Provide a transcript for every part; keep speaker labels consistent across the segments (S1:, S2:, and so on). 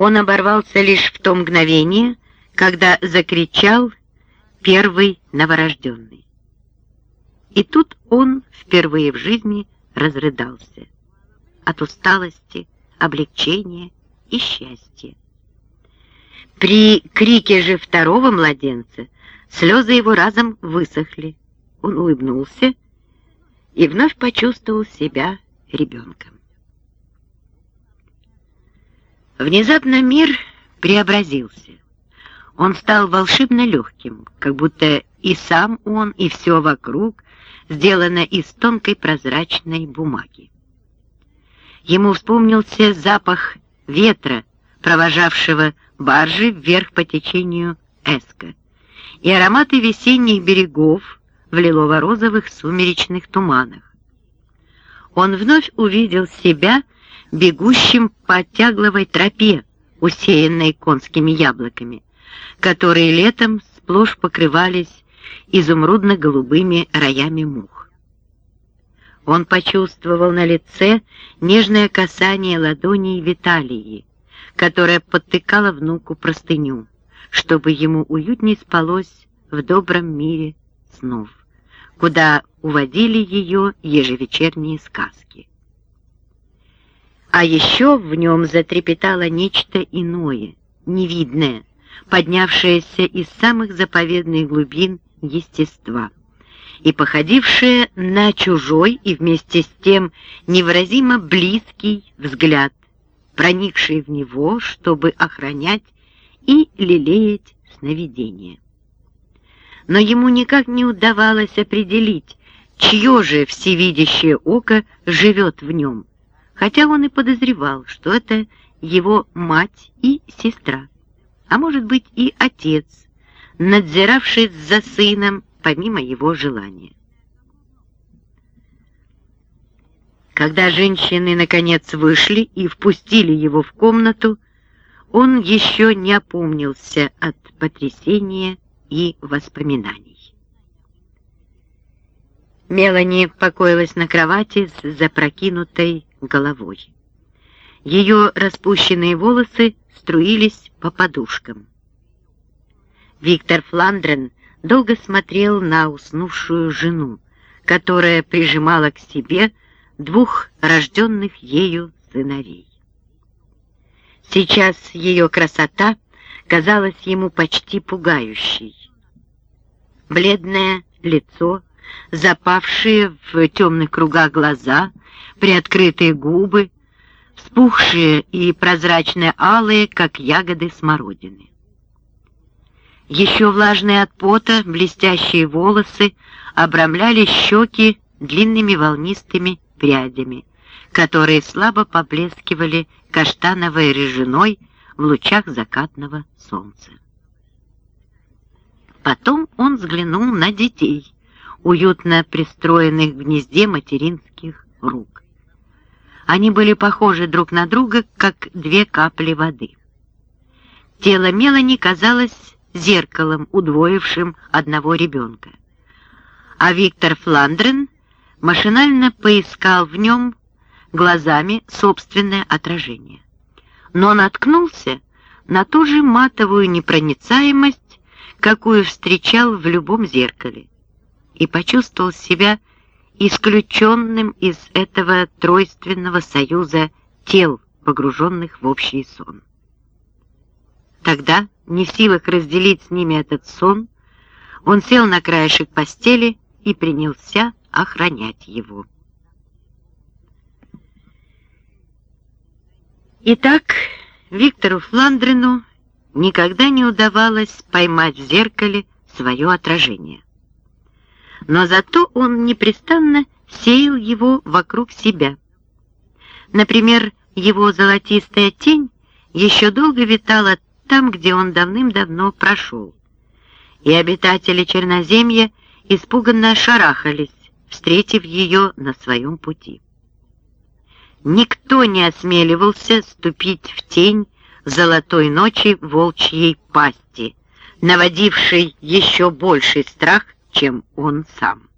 S1: Он оборвался лишь в то мгновение, когда закричал первый новорожденный. И тут он впервые в жизни разрыдался от усталости, облегчения и счастья. При крике же второго младенца слезы его разом высохли. Он улыбнулся и вновь почувствовал себя ребенком. Внезапно мир преобразился. Он стал волшебно легким, как будто и сам он, и все вокруг сделано из тонкой прозрачной бумаги. Ему вспомнился запах ветра, провожавшего баржи вверх по течению Эска, и ароматы весенних берегов в лилово-розовых сумеречных туманах. Он вновь увидел себя бегущим по тягловой тропе, усеянной конскими яблоками, которые летом сплошь покрывались изумрудно-голубыми роями мух. Он почувствовал на лице нежное касание ладоней Виталии, которая подтыкала внуку простыню, чтобы ему уютней спалось в добром мире снов, куда уводили ее ежевечерние сказки. А еще в нем затрепетало нечто иное, невидное, поднявшееся из самых заповедных глубин естества и походившее на чужой и вместе с тем невыразимо близкий взгляд, проникший в него, чтобы охранять и лелеять сновидения. Но ему никак не удавалось определить, чье же всевидящее око живет в нем, хотя он и подозревал, что это его мать и сестра, а может быть и отец, надзиравший за сыном помимо его желания. Когда женщины, наконец, вышли и впустили его в комнату, он еще не опомнился от потрясения и воспоминаний. Мелани покоилась на кровати с запрокинутой головой. Ее распущенные волосы струились по подушкам. Виктор Фландрен долго смотрел на уснувшую жену, которая прижимала к себе двух рожденных ею сыновей. Сейчас ее красота казалась ему почти пугающей. Бледное лицо, запавшие в темных кругах глаза, приоткрытые губы, вспухшие и прозрачные алые, как ягоды смородины. Еще влажные от пота, блестящие волосы обрамляли щеки длинными волнистыми прядями, которые слабо поблескивали каштановой рыжиной в лучах закатного солнца. Потом он взглянул на детей, уютно пристроенных в гнезде материнских рук. Они были похожи друг на друга, как две капли воды. Тело Мелани казалось зеркалом, удвоившим одного ребенка. А Виктор Фландрен машинально поискал в нем глазами собственное отражение. Но наткнулся на ту же матовую непроницаемость, какую встречал в любом зеркале, и почувствовал себя исключенным из этого тройственного союза тел, погруженных в общий сон. Тогда, не в силах разделить с ними этот сон, он сел на краешек постели и принялся охранять его. Итак, Виктору Фландрину никогда не удавалось поймать в зеркале свое отражение. Но зато он непрестанно сеял его вокруг себя. Например, его золотистая тень еще долго витала там, где он давным-давно прошел. И обитатели Черноземья испуганно шарахались, встретив ее на своем пути. Никто не осмеливался ступить в тень золотой ночи волчьей пасти, наводившей еще больший страх, чем он сам.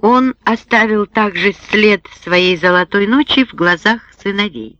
S1: Он оставил также след своей золотой ночи в глазах сыновей.